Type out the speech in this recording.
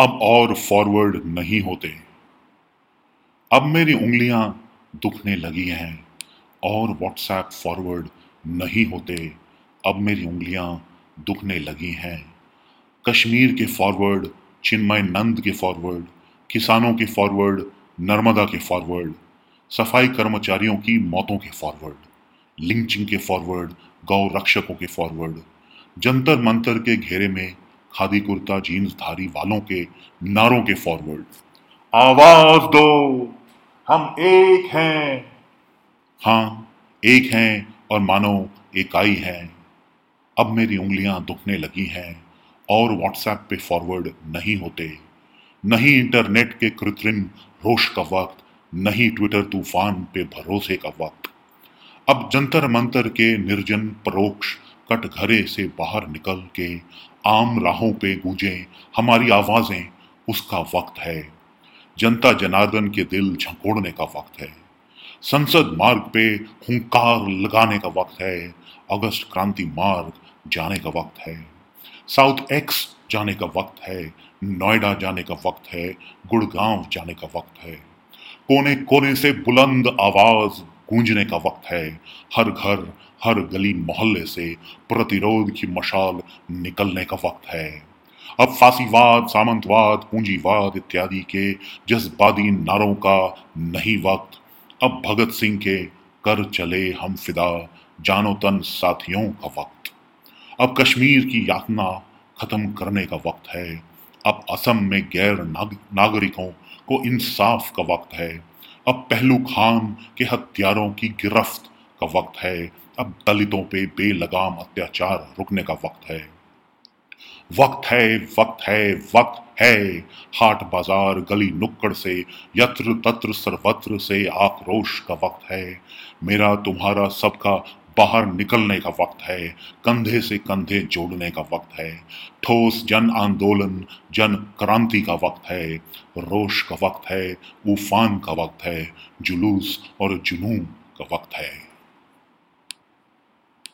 अब और फॉरवर्ड नहीं होते। अब मेरी उंगलियाँ दुखने लगी हैं और व्हाट्सएप फॉरवर्ड नहीं होते। अब मेरी उंगलियाँ दुखने लगी हैं। कश्मीर के फॉरवर्ड चिन्मय नंद के फॉरवर्ड किसानों के फॉरवर्ड नर्मदा के फॉरवर्ड सफ़ाई कर्मचारियों की मौतों के फॉरवर्ड लिंचिंग के फॉरवर्ड गौ रक्षकों के फॉरवर्ड जंतर मंतर के घेरे में खादी कुर्ता, जीन्स, धारी वालों के नारों के फॉरवर्ड आवाज़ दो, हम एक हैं। हाँ एक हैं और मानो इकाई हैं। अब मेरी उंगलियाँ दुखने लगी हैं और व्हाट्सएप पे फॉरवर्ड नहीं होते। नहीं इंटरनेट के कृत्रिम रोष का वक्त, नहीं ट्विटर तूफ़ान पे भरोसे का वक्त। अब जंतर मंतर के निर्जन परोक्ष कटघरे से बाहर निकल के आम राहों पे गूंजे हमारी आवाज़ें उसका वक्त है। जनता जनार्दन के दिल झकोड़ने का वक्त है। संसद मार्ग पे हुंकार लगाने का वक्त है। अगस्त क्रांति मार्ग जाने का वक्त है। साउथ एक्स जाने का वक्त है। नोएडा जाने का वक्त है। गुड़गांव जाने का वक्त है। कोने कोने से बुलंद आवाज़ गूंजने का वक्त है। हर घर हर गली मोहल्ले से प्रतिरोध की मशाल निकलने का वक्त है। अब फांसीवाद सामंतवाद पूंजीवाद इत्यादि के जज्बादी नारों का नहीं वक्त। अब भगत सिंह के कर चले हम फिदा जानो तन साथियों का वक्त। अब कश्मीर की यातना खत्म करने का वक्त है। अब असम में गैर नाग, नागरिकों को इंसाफ का वक्त है। अब पहलू खान के हत्यारों की गिरफ्त का वक्त है। अब दलितों पे बेलगाम अत्याचार रुकने का वक्त है। वक्त है वक्त है वक्त है। हाट बाज़ार गली नुक्कड़ से, यत्र तत्र सर्वत्र से आक्रोश का वक्त है। मेरा तुम्हारा सबका बाहर निकलने का वक्त है, कंधे से कंधे जोड़ने का वक्त है, ठोस जन आंदोलन, जन क्रांति का वक्त है रोश का वक्त है, उफान का वक्त है, जुलूस और जुनून का वक्त है।